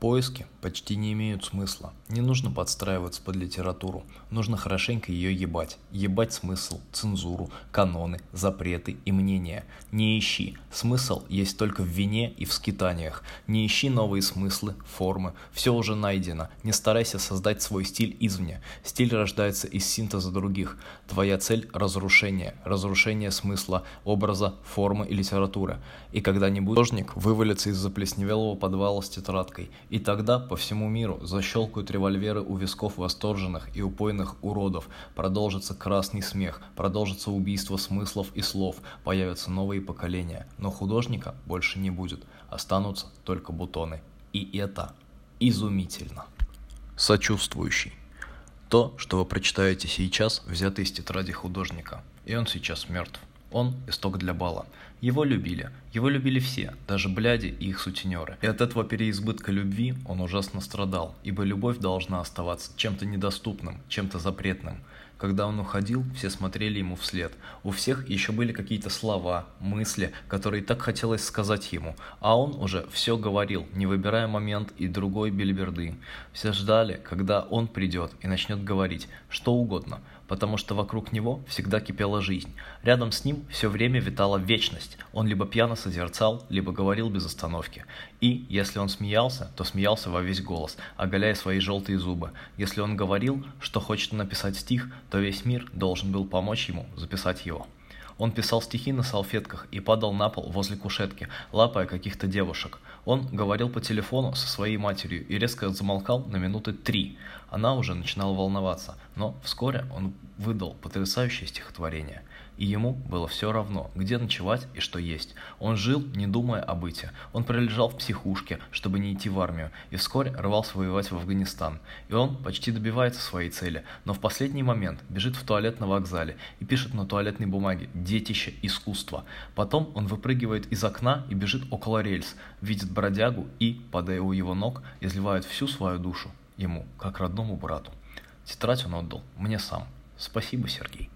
Поиски почти не имеют смысла. Не нужно подстраиваться под литературу. Нужно хорошенько ее ебать. Ебать смысл, цензуру, каноны, запреты и мнения. Не ищи. Смысл есть только в вине и в скитаниях. Не ищи новые смыслы, формы. Все уже найдено. Не старайся создать свой стиль извне. Стиль рождается из синтеза других. Твоя цель – разрушение. Разрушение смысла, образа, формы и литературы. И когда-нибудь художник вывалится из заплесневелого подвала с тетрадкой – и тогда по всему миру защелкают револьверы у висков восторженных и упойных уродов, продолжится красный смех, продолжится убийство смыслов и слов, появятся новые поколения, но художника больше не будет, останутся только бутоны. И это изумительно. Сочувствующий. То, что вы прочитаете сейчас, взято из тетради художника, и он сейчас мертв. Он – исток для бала. Его любили. Его любили все, даже бляди и их сутенеры. И от этого переизбытка любви он ужасно страдал, ибо любовь должна оставаться чем-то недоступным, чем-то запретным. Когда он уходил, все смотрели ему вслед. У всех еще были какие-то слова, мысли, которые так хотелось сказать ему, а он уже все говорил, не выбирая момент и другой бельберды. Все ждали, когда он придет и начнет говорить что угодно – потому что вокруг него всегда кипела жизнь. Рядом с ним все время витала вечность. Он либо пьяно созерцал, либо говорил без остановки. И, если он смеялся, то смеялся во весь голос, оголяя свои желтые зубы. Если он говорил, что хочет написать стих, то весь мир должен был помочь ему записать его. Он писал стихи на салфетках и падал на пол возле кушетки, лапая каких-то девушек. Он говорил по телефону со своей матерью и резко замолкал на минуты три. Она уже начинала волноваться, но вскоре он выдал потрясающее стихотворение. И ему было все равно, где ночевать и что есть. Он жил, не думая о быте. Он пролежал в психушке, чтобы не идти в армию, и вскоре рвался воевать в Афганистан. И он почти добивается своей цели, но в последний момент бежит в туалет на вокзале и пишет на туалетной бумаге «Детище искусства». Потом он выпрыгивает из окна и бежит около рельс, видит бродягу и, падая у его ног, изливает всю свою душу ему, как родному брату. Тетрадь он отдал мне сам. Спасибо, Сергей.